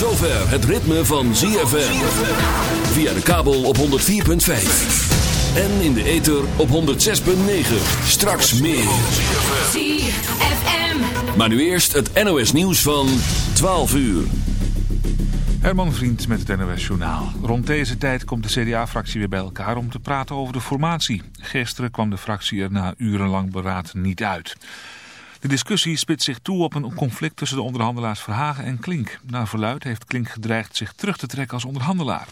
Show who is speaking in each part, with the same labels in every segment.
Speaker 1: Zover het ritme van ZFM. Via de kabel op 104.5. En in de ether op 106.9. Straks meer.
Speaker 2: ZFM.
Speaker 1: Maar nu eerst het NOS nieuws van 12 uur.
Speaker 3: Herman Vriend met het NOS Journaal. Rond deze tijd komt de CDA-fractie weer bij elkaar om te praten over de formatie. Gisteren kwam de fractie er na urenlang beraad niet uit. De discussie spitst zich toe op een conflict tussen de onderhandelaars Verhagen en Klink. Na verluid heeft Klink gedreigd zich terug te trekken als onderhandelaar.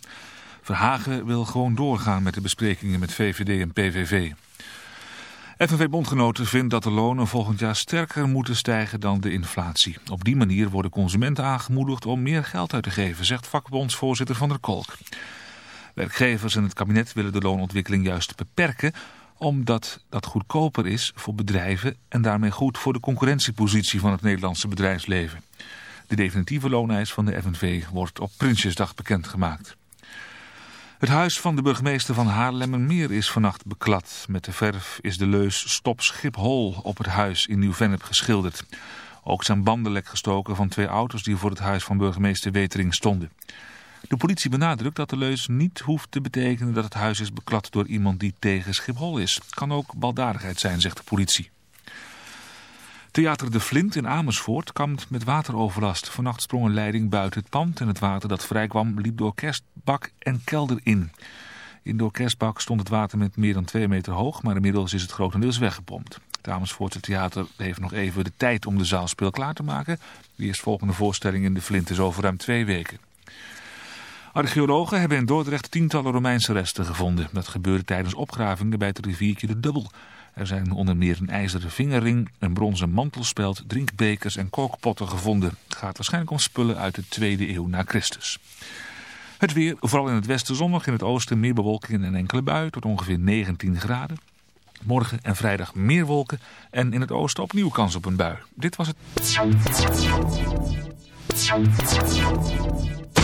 Speaker 3: Verhagen wil gewoon doorgaan met de besprekingen met VVD en PVV. FNV-bondgenoten vindt dat de lonen volgend jaar sterker moeten stijgen dan de inflatie. Op die manier worden consumenten aangemoedigd om meer geld uit te geven, zegt vakbondsvoorzitter Van der Kolk. Werkgevers en het kabinet willen de loonontwikkeling juist beperken omdat dat goedkoper is voor bedrijven en daarmee goed voor de concurrentiepositie van het Nederlandse bedrijfsleven. De definitieve looneis van de FNV wordt op Prinsjesdag bekendgemaakt. Het huis van de burgemeester van Haarlemmermeer is vannacht beklad. Met de verf is de leus Stop Schiphol op het huis in Nieuw-Vennep geschilderd. Ook zijn banden lek gestoken van twee auto's die voor het huis van burgemeester Wetering stonden. De politie benadrukt dat de leus niet hoeft te betekenen dat het huis is beklad door iemand die tegen Schiphol is. Kan ook baldadigheid zijn, zegt de politie. Theater De Flint in Amersfoort kampt met wateroverlast. Vannacht sprong een leiding buiten het pand en het water dat vrijkwam liep door kerstbak en kelder in. In de kerstbak stond het water met meer dan twee meter hoog, maar inmiddels is het grotendeels weggepompt. Het Amersfoortse theater heeft nog even de tijd om de zaal speelklaar te maken. De eerstvolgende voorstelling in De Flint is over ruim twee weken. Archeologen hebben in Dordrecht tientallen Romeinse resten gevonden. Dat gebeurde tijdens opgravingen bij het riviertje de Dubbel. Er zijn onder meer een ijzeren vingerring, een bronzen mantelspeld, drinkbekers en kookpotten gevonden. Het gaat waarschijnlijk om spullen uit de tweede eeuw na Christus. Het weer, vooral in het westen zonnig, in het oosten meer bewolking en enkele bui tot ongeveer 19 graden. Morgen en vrijdag meer wolken en in het oosten opnieuw kans op een bui. Dit was het.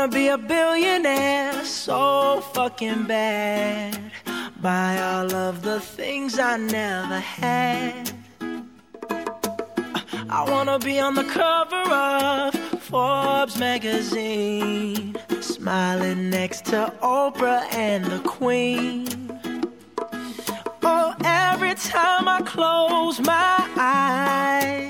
Speaker 2: wanna be
Speaker 4: a billionaire so fucking bad. Buy all of the things I never had. I wanna be on the cover of Forbes magazine, smiling next to Oprah and the Queen. Oh, every time I close my eyes,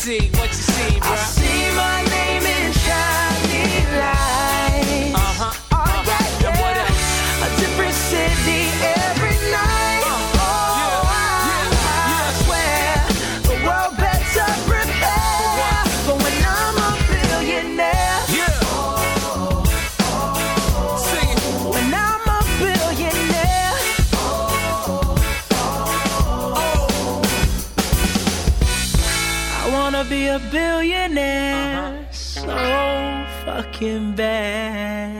Speaker 5: see,
Speaker 4: billionaire uh-huh. so fucking bad.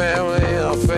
Speaker 6: It's a family.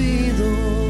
Speaker 7: Dios